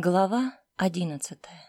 Глава одиннадцатая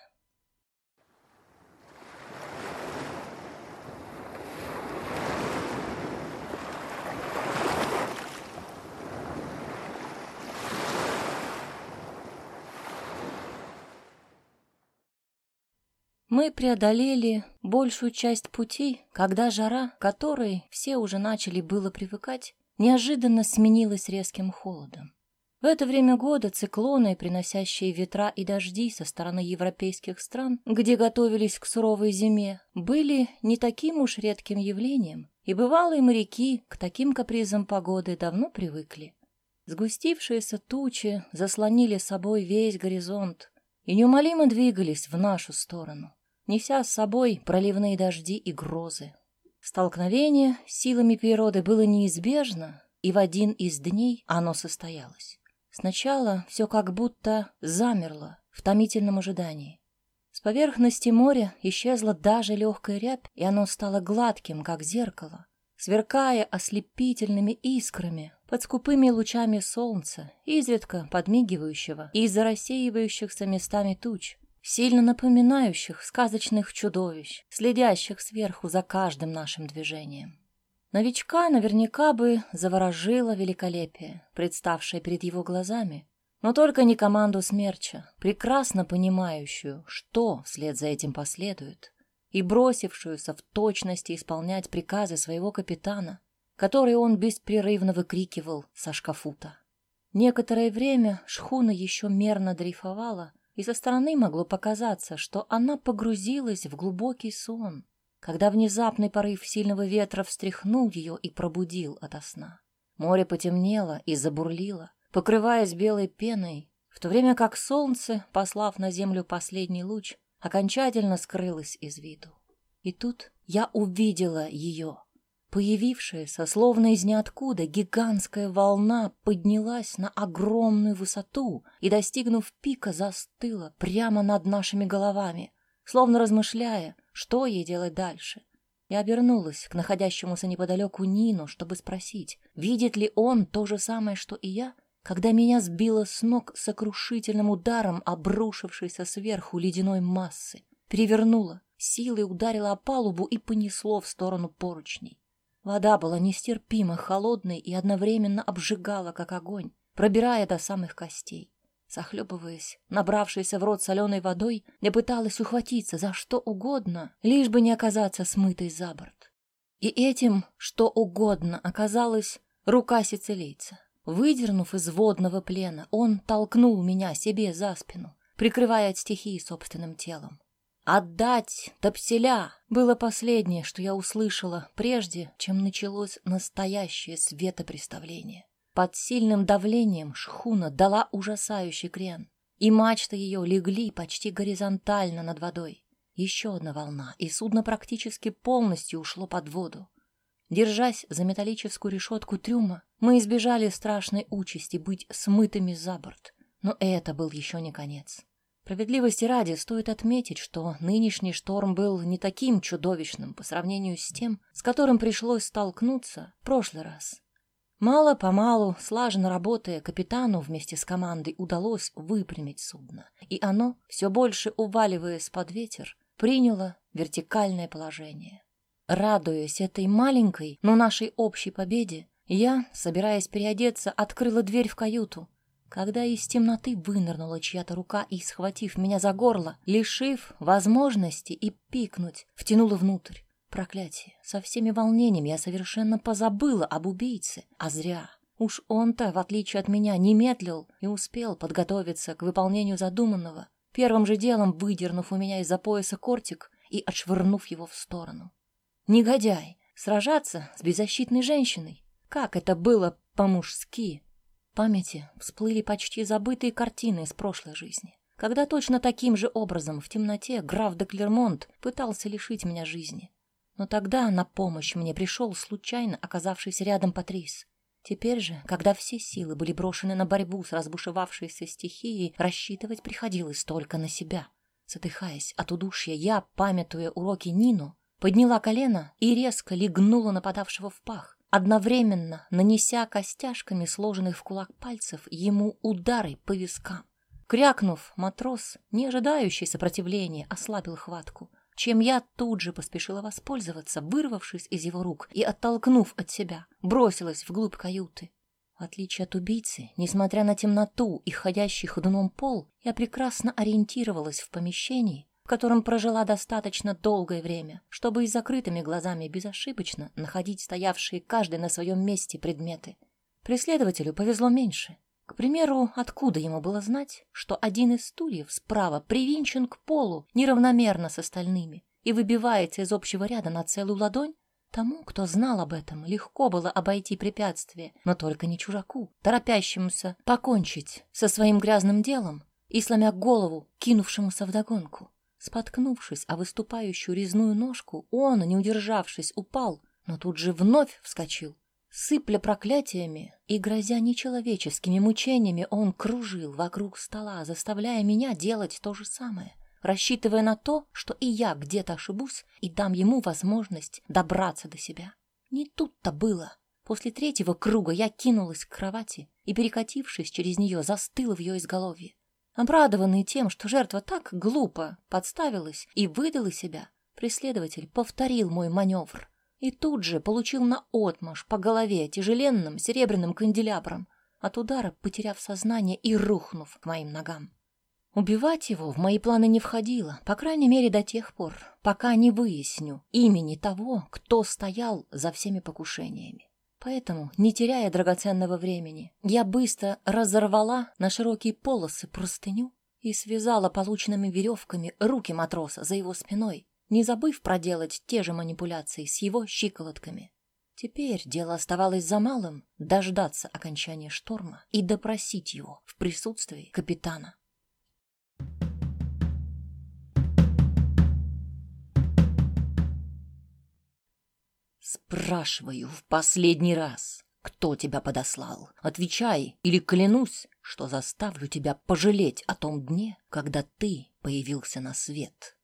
Мы преодолели большую часть пути, когда жара, которой все уже начали было привыкать, неожиданно сменилась резким холодом. В это время года циклоны, приносящие ветра и дожди со стороны европейских стран, где готовились к суровой зиме, были не таким уж редким явлением, и бывалые моряки к таким капризам погоды давно привыкли. Сгустившиеся тучи заслонили собой весь горизонт и неумолимо двигались в нашу сторону, неся с собой проливные дожди и грозы. Столкновение силами природы было неизбежно, и в один из дней оно состоялось. Сначала все как будто замерло в томительном ожидании. С поверхности моря исчезла даже легкая рябь, и оно стало гладким, как зеркало, сверкая ослепительными искрами под скупыми лучами солнца, изредка подмигивающего из-за рассеивающихся местами туч, сильно напоминающих сказочных чудовищ, следящих сверху за каждым нашим движением. Новичка наверняка бы заворожило великолепие, представшее перед его глазами, но только не команду смерча, прекрасно понимающую, что вслед за этим последует, и бросившуюся в точности исполнять приказы своего капитана, которые он беспрерывно выкрикивал со шкафута. Некоторое время шхуна еще мерно дрейфовала, и со стороны могло показаться, что она погрузилась в глубокий сон, когда внезапный порыв сильного ветра встряхнул ее и пробудил ото сна. Море потемнело и забурлило, покрываясь белой пеной, в то время как солнце, послав на землю последний луч, окончательно скрылось из виду. И тут я увидела ее. Появившаяся, словно из ниоткуда, гигантская волна поднялась на огромную высоту и, достигнув пика, застыла прямо над нашими головами, словно размышляя, что ей делать дальше. Я обернулась к находящемуся неподалеку Нину, чтобы спросить, видит ли он то же самое, что и я, когда меня сбило с ног сокрушительным ударом обрушившейся сверху ледяной массы, перевернула, силой ударила о палубу и понесло в сторону поручней. Вода была нестерпимо холодной и одновременно обжигала, как огонь, пробирая до самых костей. Захлебываясь, набравшаяся в рот соленой водой, я пыталась ухватиться за что угодно, лишь бы не оказаться смытой за борт. И этим, что угодно, оказалась рука сицилийца. Выдернув из водного плена, он толкнул меня себе за спину, прикрывая от стихии собственным телом. «Отдать топселя!» было последнее, что я услышала, прежде чем началось настоящее светопреставление. Под сильным давлением шхуна дала ужасающий крен, и мачты ее легли почти горизонтально над водой. Еще одна волна, и судно практически полностью ушло под воду. Держась за металлическую решетку трюма, мы избежали страшной участи быть смытыми за борт. Но это был еще не конец. Справедливости ради стоит отметить, что нынешний шторм был не таким чудовищным по сравнению с тем, с которым пришлось столкнуться в прошлый раз. Мало-помалу, слаженно работая, капитану вместе с командой удалось выпрямить судно, и оно, все больше уваливаясь под ветер, приняло вертикальное положение. Радуясь этой маленькой, но нашей общей победе, я, собираясь переодеться, открыла дверь в каюту, когда из темноты вынырнула чья-то рука и, схватив меня за горло, лишив возможности и пикнуть, втянула внутрь. Проклятие. Со всеми волнениями я совершенно позабыла об убийце. А зря. Уж он-то, в отличие от меня, не медлил и успел подготовиться к выполнению задуманного, первым же делом выдернув у меня из-за пояса кортик и отшвырнув его в сторону. Негодяй! Сражаться с беззащитной женщиной? Как это было по-мужски? В памяти всплыли почти забытые картины из прошлой жизни, когда точно таким же образом в темноте граф де Клермонт пытался лишить меня жизни. Но тогда на помощь мне пришел случайно оказавшийся рядом Патрис. Теперь же, когда все силы были брошены на борьбу с разбушевавшейся стихией, рассчитывать приходилось только на себя. Задыхаясь от удушья, я, памятуя уроки Нину, подняла колено и резко легнула нападавшего в пах, одновременно нанеся костяшками сложенных в кулак пальцев ему удары по вискам. Крякнув, матрос, не ожидающий сопротивления, ослабил хватку, чем я тут же поспешила воспользоваться, вырвавшись из его рук и оттолкнув от себя, бросилась вглубь каюты. В отличие от убийцы, несмотря на темноту и ходящий ходуном пол, я прекрасно ориентировалась в помещении, в котором прожила достаточно долгое время, чтобы и закрытыми глазами безошибочно находить стоявшие каждый на своем месте предметы. Преследователю повезло меньше. К примеру, откуда ему было знать, что один из стульев справа привинчен к полу неравномерно с остальными и выбивается из общего ряда на целую ладонь? Тому, кто знал об этом, легко было обойти препятствие, но только не чужаку, торопящемуся покончить со своим грязным делом и, сломя голову, кинувшемуся вдогонку. Споткнувшись о выступающую резную ножку, он, не удержавшись, упал, но тут же вновь вскочил, Сыпля проклятиями и грозя нечеловеческими мучениями, он кружил вокруг стола, заставляя меня делать то же самое, рассчитывая на то, что и я где-то ошибусь и дам ему возможность добраться до себя. Не тут-то было. После третьего круга я кинулась к кровати и, перекатившись через нее, застыла в ее изголовье. Обрадованный тем, что жертва так глупо подставилась и выдала себя, преследователь повторил мой маневр и тут же получил наотмашь по голове тяжеленным серебряным канделябром, от удара потеряв сознание и рухнув к моим ногам. Убивать его в мои планы не входило, по крайней мере до тех пор, пока не выясню имени того, кто стоял за всеми покушениями. Поэтому, не теряя драгоценного времени, я быстро разорвала на широкие полосы простыню и связала полученными веревками руки матроса за его спиной, не забыв проделать те же манипуляции с его щиколотками. Теперь дело оставалось за малым — дождаться окончания шторма и допросить его в присутствии капитана. «Спрашиваю в последний раз, кто тебя подослал? Отвечай, или клянусь, что заставлю тебя пожалеть о том дне, когда ты появился на свет».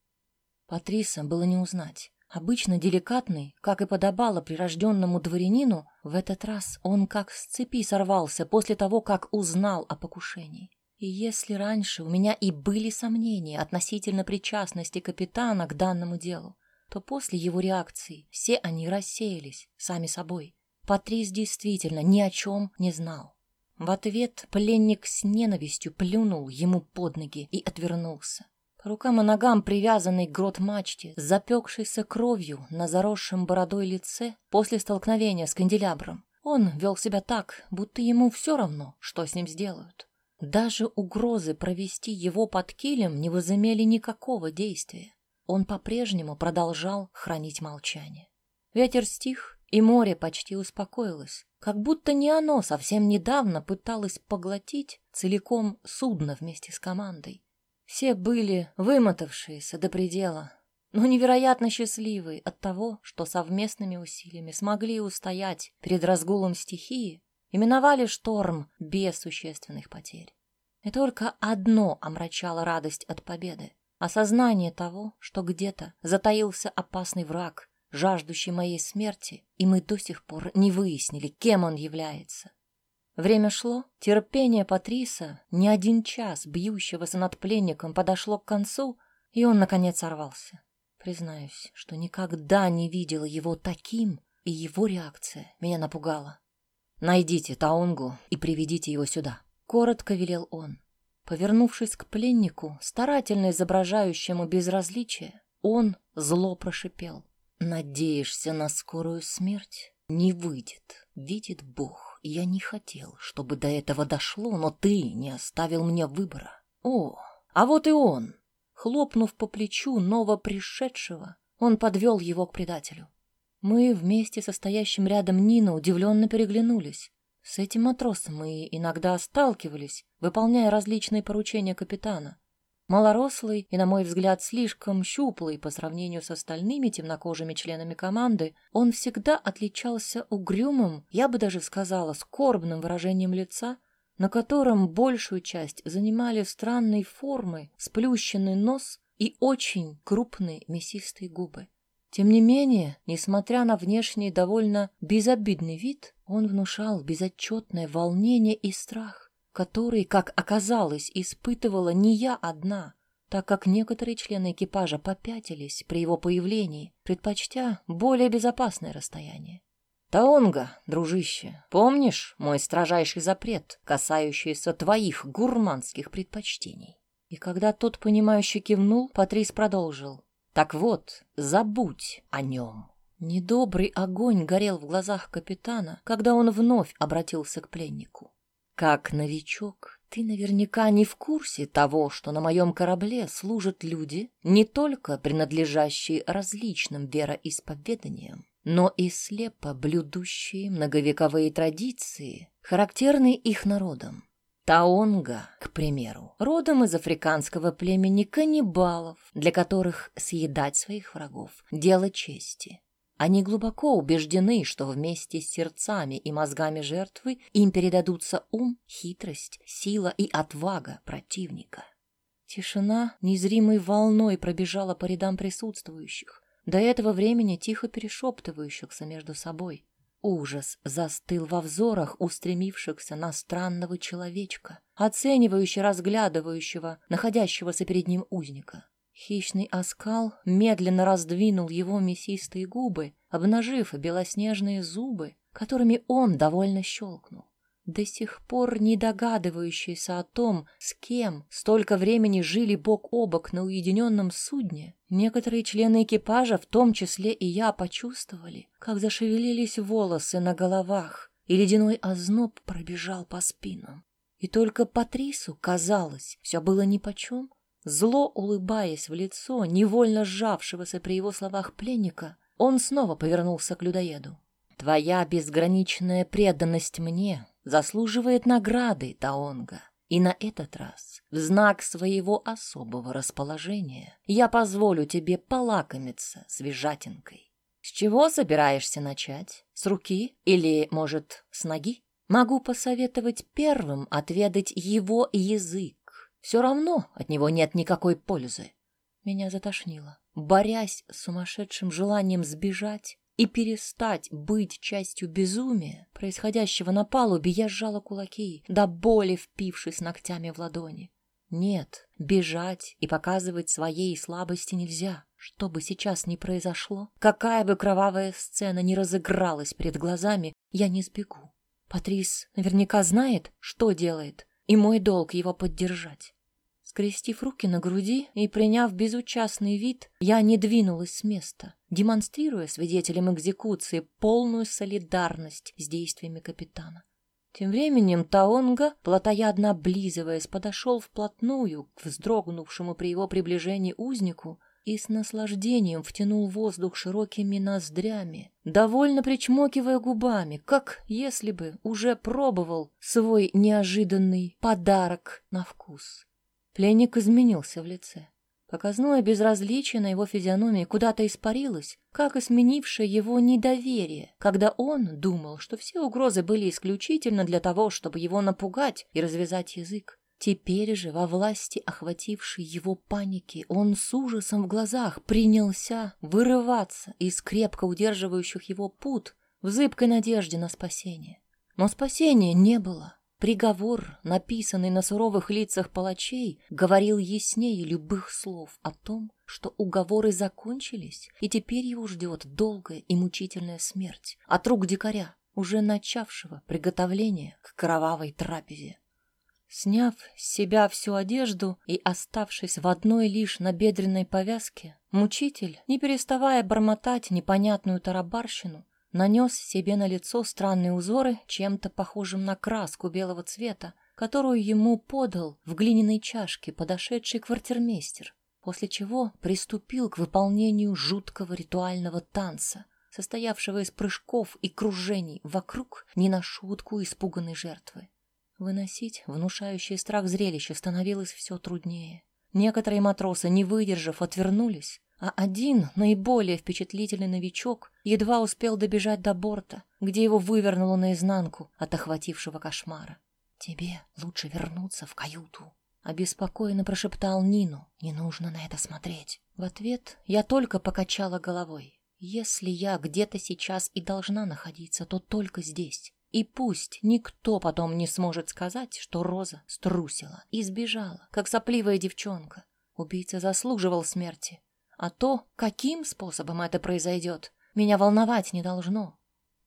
Патриса было не узнать. Обычно деликатный, как и подобало прирожденному дворянину, в этот раз он как с цепи сорвался после того, как узнал о покушении. И если раньше у меня и были сомнения относительно причастности капитана к данному делу, то после его реакции все они рассеялись сами собой. Патрис действительно ни о чем не знал. В ответ пленник с ненавистью плюнул ему под ноги и отвернулся рукам и ногам привязанный к грот-мачте, запекшейся кровью на заросшем бородой лице после столкновения с канделябром. Он вел себя так, будто ему все равно, что с ним сделают. Даже угрозы провести его под килем не возымели никакого действия. Он по-прежнему продолжал хранить молчание. Ветер стих, и море почти успокоилось, как будто не оно совсем недавно пыталось поглотить целиком судно вместе с командой. Все были вымотавшиеся до предела, но невероятно счастливые от того, что совместными усилиями смогли устоять перед разгулом стихии и миновали шторм без существенных потерь. И только одно омрачало радость от победы — осознание того, что где-то затаился опасный враг, жаждущий моей смерти, и мы до сих пор не выяснили, кем он является. Время шло, терпение Патриса, не один час бьющегося над пленником, подошло к концу, и он, наконец, сорвался. Признаюсь, что никогда не видела его таким, и его реакция меня напугала. «Найдите Таунгу и приведите его сюда», — коротко велел он. Повернувшись к пленнику, старательно изображающему безразличие, он зло прошипел. «Надеешься на скорую смерть? Не выйдет, видит Бог». Я не хотел, чтобы до этого дошло, но ты не оставил мне выбора. О, а вот и он. Хлопнув по плечу новопришедшего, он подвел его к предателю. Мы вместе со стоящим рядом Нина удивленно переглянулись. С этим матросом мы иногда сталкивались, выполняя различные поручения капитана. Малорослый и, на мой взгляд, слишком щуплый по сравнению с остальными темнокожими членами команды, он всегда отличался угрюмым, я бы даже сказала, скорбным выражением лица, на котором большую часть занимали странные формы, сплющенный нос и очень крупные мясистые губы. Тем не менее, несмотря на внешний довольно безобидный вид, он внушал безотчетное волнение и страх который, как оказалось, испытывала не я одна, так как некоторые члены экипажа попятились при его появлении, предпочтя более безопасное расстояние. «Таонга, дружище, помнишь мой строжайший запрет, касающийся твоих гурманских предпочтений?» И когда тот, понимающе кивнул, Патрис продолжил. «Так вот, забудь о нем». Недобрый огонь горел в глазах капитана, когда он вновь обратился к пленнику. «Как новичок, ты наверняка не в курсе того, что на моем корабле служат люди, не только принадлежащие различным вероисповеданиям, но и слепо блюдущие многовековые традиции, характерные их народам. Таонга, к примеру, родом из африканского племени каннибалов, для которых съедать своих врагов – дело чести. Они глубоко убеждены, что вместе с сердцами и мозгами жертвы им передадутся ум, хитрость, сила и отвага противника. Тишина незримой волной пробежала по рядам присутствующих, до этого времени тихо перешептывающихся между собой. Ужас застыл во взорах, устремившихся на странного человечка, оценивающе разглядывающего находящегося перед ним узника. Хищный оскал медленно раздвинул его мясистые губы, обнажив белоснежные зубы, которыми он довольно щелкнул до сих пор не догадывающийся о том, с кем столько времени жили бок о бок на уединенном судне, некоторые члены экипажа, в том числе и я, почувствовали, как зашевелились волосы на головах, и ледяной озноб пробежал по спинам. И только Патрису, казалось, все было нипочем. Зло улыбаясь в лицо, невольно сжавшегося при его словах пленника, он снова повернулся к людоеду. «Твоя безграничная преданность мне заслуживает награды Таонга. И на этот раз, в знак своего особого расположения, я позволю тебе полакомиться свежатинкой. С чего собираешься начать? С руки или, может, с ноги? Могу посоветовать первым отведать его язык. Все равно от него нет никакой пользы. Меня затошнило. Борясь с сумасшедшим желанием сбежать, и перестать быть частью безумия, происходящего на палубе, я сжала кулаки, до боли впившись ногтями в ладони. Нет, бежать и показывать своей слабости нельзя. Что бы сейчас ни произошло, какая бы кровавая сцена ни разыгралась перед глазами, я не сбегу. Патрис наверняка знает, что делает, и мой долг его поддержать. Скрестив руки на груди и приняв безучастный вид, я не двинулась с места, демонстрируя свидетелям экзекуции полную солидарность с действиями капитана. Тем временем Таонга, плотоядно облизываясь, подошел вплотную к вздрогнувшему при его приближении узнику и с наслаждением втянул воздух широкими ноздрями, довольно причмокивая губами, как если бы уже пробовал свой неожиданный подарок на вкус. Пленник изменился в лице. Показное безразличие на его физиономии куда-то испарилось, как и сменившее его недоверие, когда он думал, что все угрозы были исключительно для того, чтобы его напугать и развязать язык. Теперь же, во власти охватившей его паники, он с ужасом в глазах принялся вырываться из крепко удерживающих его пут в зыбкой надежде на спасение. Но спасения не было. Приговор, написанный на суровых лицах палачей, говорил яснее любых слов о том, что уговоры закончились, и теперь его ждет долгая и мучительная смерть от рук дикаря, уже начавшего приготовление к кровавой трапезе. Сняв с себя всю одежду и оставшись в одной лишь набедренной повязке, мучитель, не переставая бормотать непонятную тарабарщину, нанес себе на лицо странные узоры, чем-то похожим на краску белого цвета, которую ему подал в глиняной чашке подошедший квартирмейстер, после чего приступил к выполнению жуткого ритуального танца, состоявшего из прыжков и кружений вокруг не на шутку испуганной жертвы. Выносить внушающее страх зрелище становилось все труднее. Некоторые матросы, не выдержав, отвернулись, а один, наиболее впечатлительный новичок, едва успел добежать до борта, где его вывернуло наизнанку от охватившего кошмара. «Тебе лучше вернуться в каюту», — обеспокоенно прошептал Нину. «Не нужно на это смотреть». В ответ я только покачала головой. «Если я где-то сейчас и должна находиться, то только здесь. И пусть никто потом не сможет сказать, что Роза струсила и сбежала, как сопливая девчонка. Убийца заслуживал смерти. А то, каким способом это произойдет, меня волновать не должно.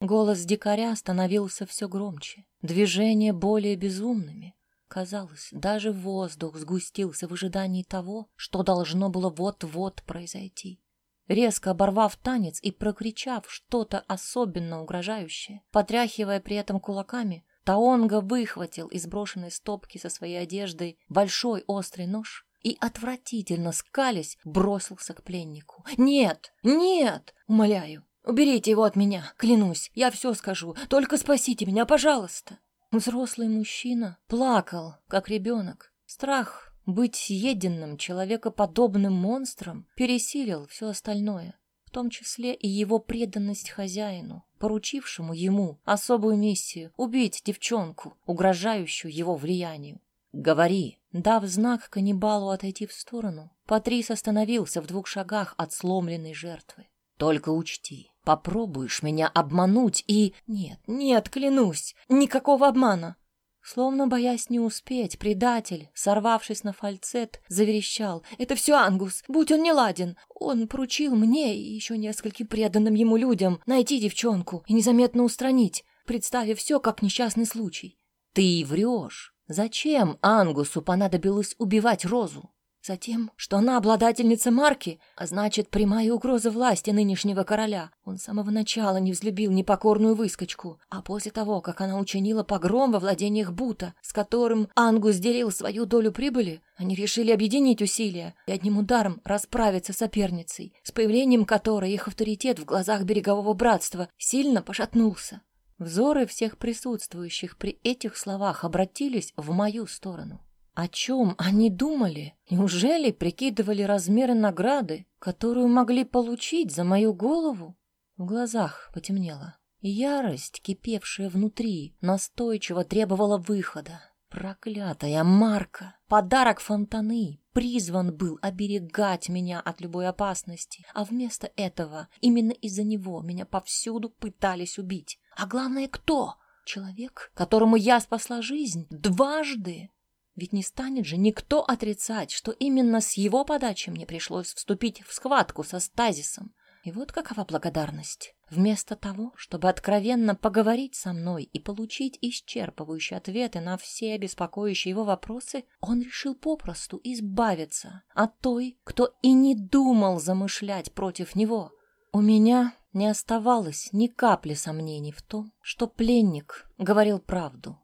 Голос дикаря становился все громче, движения более безумными. Казалось, даже воздух сгустился в ожидании того, что должно было вот-вот произойти. Резко оборвав танец и прокричав что-то особенно угрожающее, потряхивая при этом кулаками, Таонга выхватил из брошенной стопки со своей одеждой большой острый нож и, отвратительно скалясь, бросился к пленнику. «Нет! Нет! Умоляю! Уберите его от меня! Клянусь! Я все скажу! Только спасите меня, пожалуйста!» Взрослый мужчина плакал, как ребенок. Страх быть съеденным человекоподобным монстром пересилил все остальное, в том числе и его преданность хозяину, поручившему ему особую миссию — убить девчонку, угрожающую его влиянию. «Говори!» Дав знак каннибалу отойти в сторону, Патрис остановился в двух шагах от сломленной жертвы. «Только учти, Попробуешь меня обмануть и... Нет, нет, клянусь, никакого обмана. Словно боясь не успеть, предатель, сорвавшись на фальцет, заверещал. «Это все Ангус, будь он не ладен. Он поручил мне и еще нескольким преданным ему людям найти девчонку и незаметно устранить, представив все как несчастный случай». «Ты врешь. Зачем Ангусу понадобилось убивать Розу?» Затем, что она обладательница марки, а значит, прямая угроза власти нынешнего короля. Он с самого начала не взлюбил непокорную выскочку, а после того, как она учинила погром во владениях Бута, с которым Ангус делил свою долю прибыли, они решили объединить усилия и одним ударом расправиться с соперницей, с появлением которой их авторитет в глазах берегового братства сильно пошатнулся. Взоры всех присутствующих при этих словах обратились в мою сторону. О чем они думали? Неужели прикидывали размеры награды, которую могли получить за мою голову? В глазах потемнело. Ярость, кипевшая внутри, настойчиво требовала выхода. Проклятая Марка! Подарок фонтаны призван был оберегать меня от любой опасности, а вместо этого именно из-за него меня повсюду пытались убить. А главное, кто? Человек, которому я спасла жизнь дважды. Ведь не станет же никто отрицать, что именно с его подачи мне пришлось вступить в схватку со стазисом. И вот какова благодарность. Вместо того, чтобы откровенно поговорить со мной и получить исчерпывающие ответы на все беспокоящие его вопросы, он решил попросту избавиться от той, кто и не думал замышлять против него. У меня не оставалось ни капли сомнений в том, что пленник говорил правду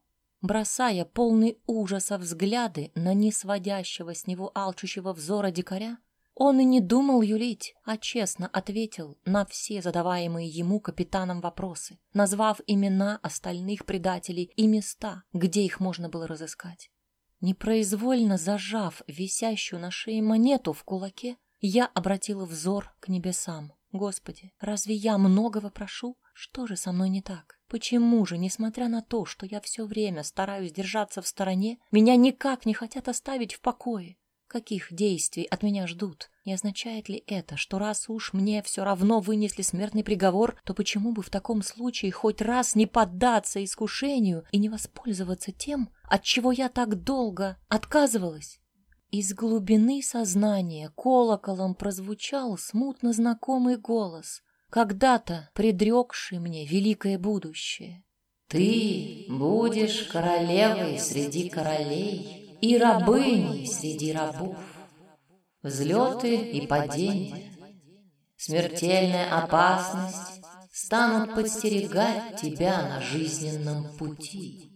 бросая полный ужаса взгляды на несводящего с него алчущего взора дикаря, он и не думал юлить, а честно ответил на все задаваемые ему капитаном вопросы, назвав имена остальных предателей и места, где их можно было разыскать. Непроизвольно зажав висящую на шее монету в кулаке, я обратила взор к небесам. Господи, разве я многого прошу? Что же со мной не так? Почему же, несмотря на то, что я все время стараюсь держаться в стороне, меня никак не хотят оставить в покое? Каких действий от меня ждут? Не означает ли это, что раз уж мне все равно вынесли смертный приговор, то почему бы в таком случае хоть раз не поддаться искушению и не воспользоваться тем, от чего я так долго отказывалась? Из глубины сознания колоколом прозвучал смутно знакомый голос, когда-то предрекший мне великое будущее. «Ты будешь королевой среди королей и рабыней среди рабов. Взлеты и падения, смертельная опасность станут подстерегать тебя на жизненном пути».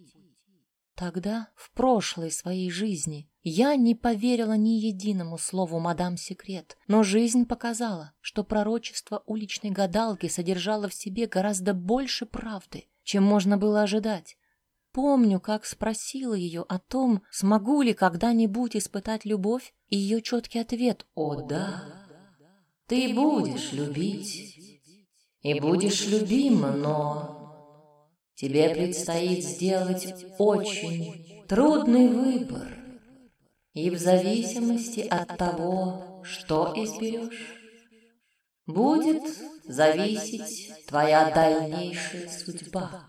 Тогда, в прошлой своей жизни, я не поверила ни единому слову мадам Секрет, но жизнь показала, что пророчество уличной гадалки содержало в себе гораздо больше правды, чем можно было ожидать. Помню, как спросила ее о том, смогу ли когда-нибудь испытать любовь, и ее четкий ответ «О да, ты будешь любить и будешь любима, но Тебе предстоит сделать очень трудный выбор. И в зависимости от того, что изберешь, будет зависеть твоя дальнейшая судьба.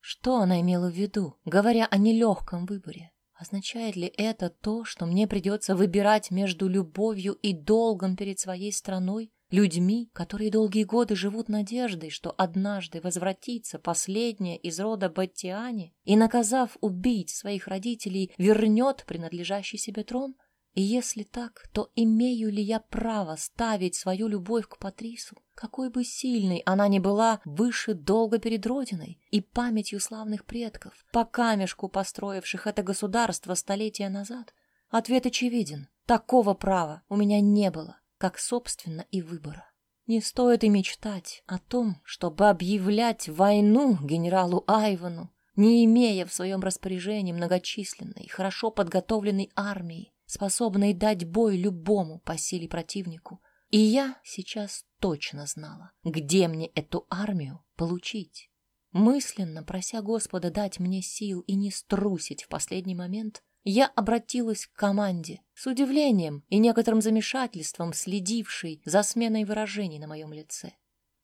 Что она имела в виду, говоря о нелегком выборе? Означает ли это то, что мне придется выбирать между любовью и долгом перед своей страной, людьми, которые долгие годы живут надеждой, что однажды возвратится последняя из рода Баттиани и, наказав убить своих родителей, вернет принадлежащий себе трон? И если так, то имею ли я право ставить свою любовь к Патрису, какой бы сильной она ни была, выше долга перед Родиной и памятью славных предков, по камешку построивших это государство столетия назад? Ответ очевиден. Такого права у меня не было, как, собственно, и выбора. Не стоит и мечтать о том, чтобы объявлять войну генералу Айвану, не имея в своем распоряжении многочисленной хорошо подготовленной армии, способной дать бой любому по силе противнику. И я сейчас точно знала, где мне эту армию получить. Мысленно прося Господа дать мне сил и не струсить в последний момент, я обратилась к команде с удивлением и некоторым замешательством, следившей за сменой выражений на моем лице.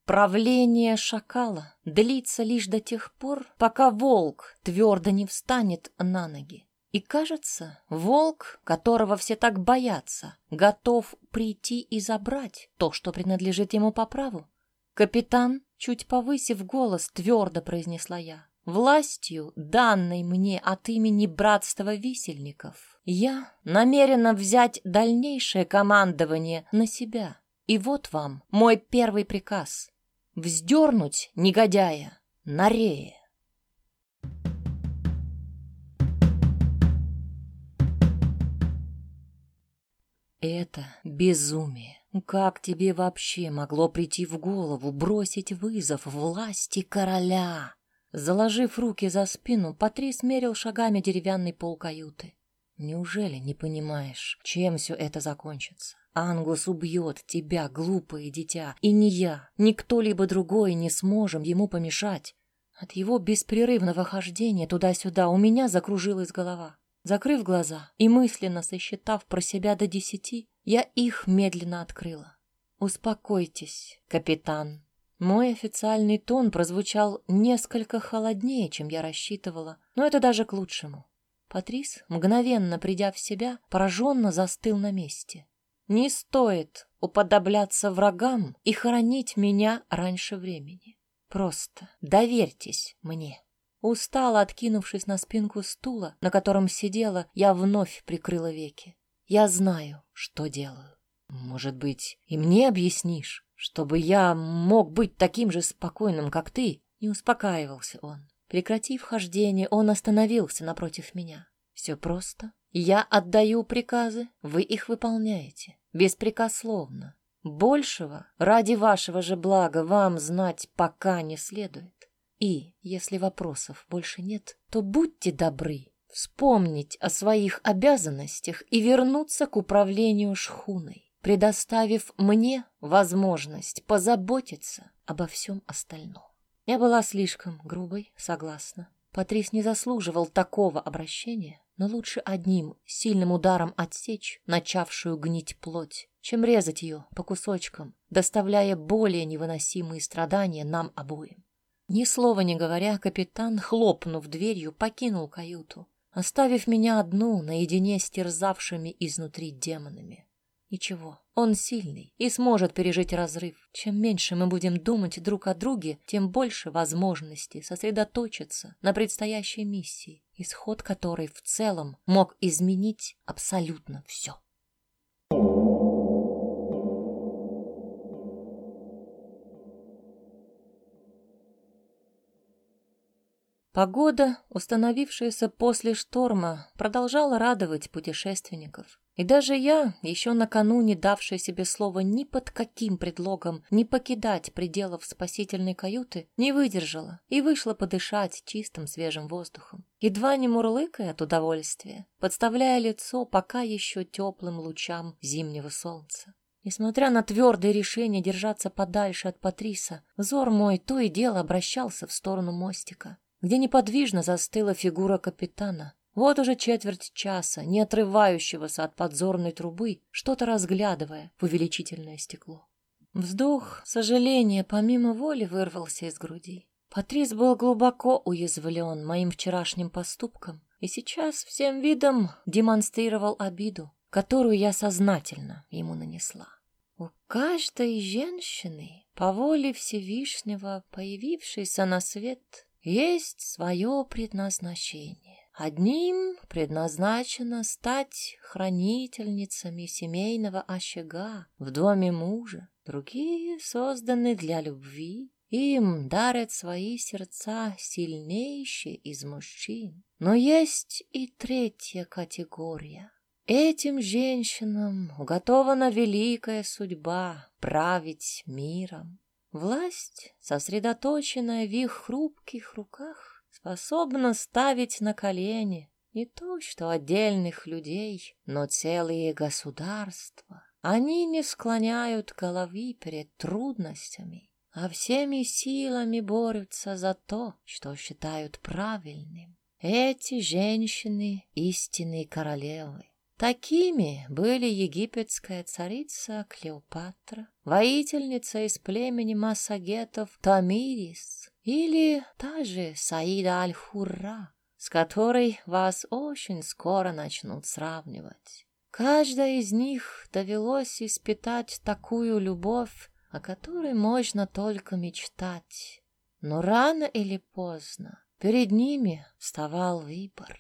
Правление шакала длится лишь до тех пор, пока волк твердо не встанет на ноги. И кажется, волк, которого все так боятся, готов прийти и забрать то, что принадлежит ему по праву. Капитан, чуть повысив голос, твердо произнесла я. Властью, данной мне от имени братства висельников, я намерена взять дальнейшее командование на себя. И вот вам мой первый приказ — вздернуть негодяя на рее. Это безумие. Как тебе вообще могло прийти в голову бросить вызов власти короля? Заложив руки за спину, Патрис мерил шагами деревянный пол каюты. Неужели не понимаешь, чем все это закончится? Ангус убьет тебя, глупое дитя, и ни я, ни кто-либо другой не сможем ему помешать. От его беспрерывного хождения туда-сюда у меня закружилась голова. Закрыв глаза и мысленно сосчитав про себя до десяти, я их медленно открыла. «Успокойтесь, капитан». Мой официальный тон прозвучал несколько холоднее, чем я рассчитывала, но это даже к лучшему. Патрис, мгновенно придя в себя, пораженно застыл на месте. «Не стоит уподобляться врагам и хоронить меня раньше времени. Просто доверьтесь мне». Устало откинувшись на спинку стула, на котором сидела, я вновь прикрыла веки. Я знаю, что делаю. Может быть, и мне объяснишь, чтобы я мог быть таким же спокойным, как ты? Не успокаивался он. Прекратив хождение, он остановился напротив меня. Все просто. Я отдаю приказы, вы их выполняете. Беспрекословно. Большего ради вашего же блага вам знать пока не следует. И, если вопросов больше нет, то будьте добры вспомнить о своих обязанностях и вернуться к управлению шхуной, предоставив мне возможность позаботиться обо всем остальном. Я была слишком грубой, согласна. Патрис не заслуживал такого обращения, но лучше одним сильным ударом отсечь начавшую гнить плоть, чем резать ее по кусочкам, доставляя более невыносимые страдания нам обоим. Ни слова не говоря, капитан, хлопнув дверью, покинул каюту, оставив меня одну наедине с терзавшими изнутри демонами. Ничего, он сильный и сможет пережить разрыв. Чем меньше мы будем думать друг о друге, тем больше возможностей сосредоточиться на предстоящей миссии, исход которой в целом мог изменить абсолютно все. Погода, установившаяся после шторма, продолжала радовать путешественников. И даже я, еще накануне давшая себе слово ни под каким предлогом не покидать пределов спасительной каюты, не выдержала и вышла подышать чистым свежим воздухом, едва не мурлыкая от удовольствия, подставляя лицо пока еще теплым лучам зимнего солнца. Несмотря на твердое решение держаться подальше от Патриса, взор мой то и дело обращался в сторону мостика где неподвижно застыла фигура капитана. Вот уже четверть часа, не отрывающегося от подзорной трубы, что-то разглядывая в увеличительное стекло. Вздох, сожаление помимо воли вырвался из груди. Патрис был глубоко уязвлен моим вчерашним поступком и сейчас всем видом демонстрировал обиду, которую я сознательно ему нанесла. У каждой женщины, по воле Всевышнего, появившейся на свет, есть свое предназначение. Одним предназначено стать хранительницами семейного очага в доме мужа, другие созданы для любви им дарят свои сердца сильнейшие из мужчин. Но есть и третья категория. Этим женщинам уготована великая судьба править миром. Власть, сосредоточенная в их хрупких руках, способна ставить на колени не то что отдельных людей, но целые государства. Они не склоняют головы перед трудностями, а всеми силами борются за то, что считают правильным. Эти женщины — истинные королевы. Такими были египетская царица Клеопатра, воительница из племени массагетов Тамирис или та же Саида Аль-Хурра, с которой вас очень скоро начнут сравнивать. Каждая из них довелось испытать такую любовь, о которой можно только мечтать. Но рано или поздно перед ними вставал выбор.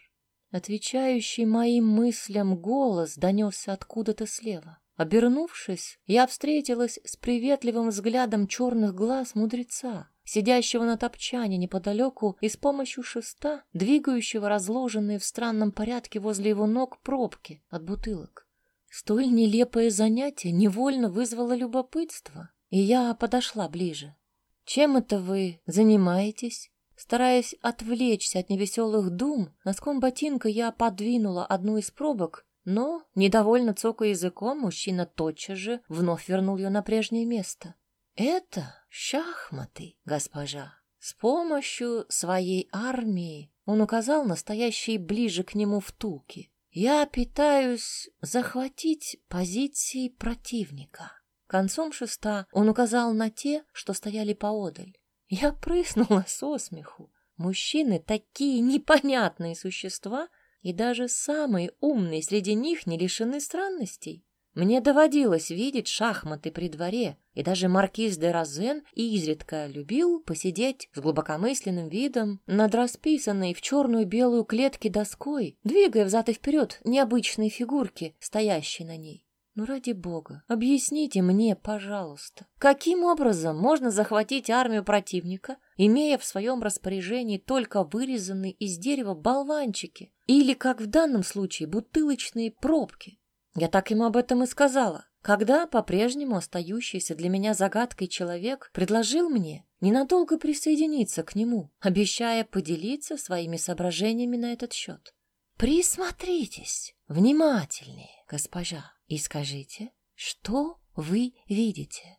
Отвечающий моим мыслям голос донесся откуда-то слева. Обернувшись, я встретилась с приветливым взглядом черных глаз мудреца, сидящего на топчане неподалеку и с помощью шеста, двигающего разложенные в странном порядке возле его ног пробки от бутылок. Столь нелепое занятие невольно вызвало любопытство и я подошла ближе. «Чем это вы занимаетесь?» Стараясь отвлечься от невеселых дум, носком ботинка я подвинула одну из пробок, но, недовольно цокая языком, мужчина тотчас же вновь вернул ее на прежнее место. «Это шахматы, госпожа. С помощью своей армии он указал настоящие ближе к нему втулки. Я пытаюсь захватить позиции противника». Концом шеста он указал на те, что стояли поодаль. Я прыснула со смеху. Мужчины такие непонятные существа, и даже самые умные среди них не лишены странностей. Мне доводилось видеть шахматы при дворе, и даже маркиз де Розен изредка любил посидеть с глубокомысленным видом над расписанной в черную-белую клетки доской, двигая взад и вперед необычные фигурки, стоящие на ней. Ну, ради бога, объясните мне, пожалуйста, каким образом можно захватить армию противника, имея в своем распоряжении только вырезанные из дерева болванчики или, как в данном случае, бутылочные пробки? Я так ему об этом и сказала, когда по-прежнему остающийся для меня загадкой человек предложил мне ненадолго присоединиться к нему, обещая поделиться своими соображениями на этот счет. Присмотритесь внимательнее, госпожа и скажите, что вы видите?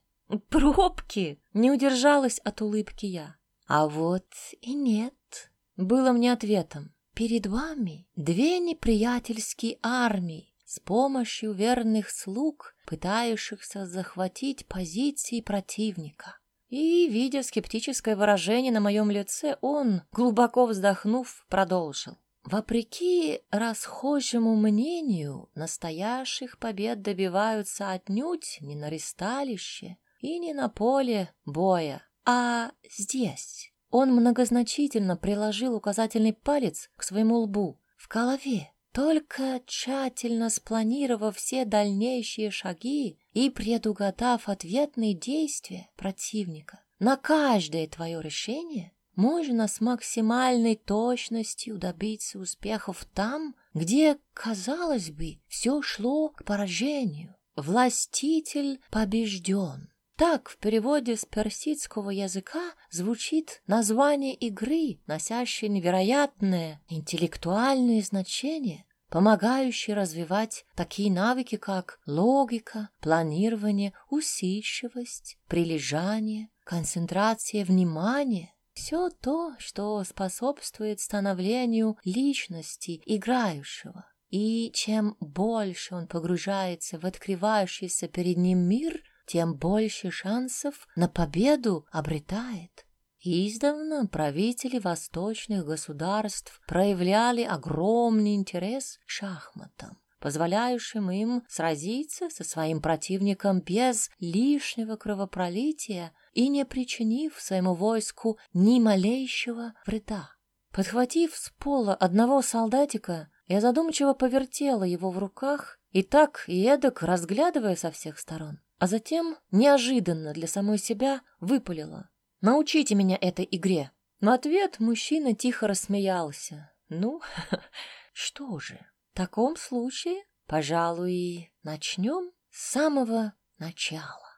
Пробки! Не удержалась от улыбки я. А вот и нет. Было мне ответом. Перед вами две неприятельские армии с помощью верных слуг, пытающихся захватить позиции противника. И, видя скептическое выражение на моем лице, он, глубоко вздохнув, продолжил. Вопреки расхожему мнению, настоящих побед добиваются отнюдь не на ристалище и не на поле боя, а здесь. Он многозначительно приложил указательный палец к своему лбу, в голове, только тщательно спланировав все дальнейшие шаги и предугадав ответные действия противника. На каждое твое решение можно с максимальной точностью добиться успехов там, где, казалось бы, все шло к поражению. Властитель побежден. Так в переводе с персидского языка звучит название игры, носящее невероятное интеллектуальное значение, помогающее развивать такие навыки, как логика, планирование, усидчивость, прилежание, концентрация внимания, все то, что способствует становлению личности играющего. И чем больше он погружается в открывающийся перед ним мир, тем больше шансов на победу обретает. Издавна правители восточных государств проявляли огромный интерес к шахматам, позволяющим им сразиться со своим противником без лишнего кровопролития и не причинив своему войску ни малейшего вреда. Подхватив с пола одного солдатика, я задумчиво повертела его в руках и так и эдак, разглядывая со всех сторон, а затем, неожиданно для самой себя, выпалила. «Научите меня этой игре!» В ответ мужчина тихо рассмеялся. «Ну, что же, в таком случае, пожалуй, начнем с самого начала».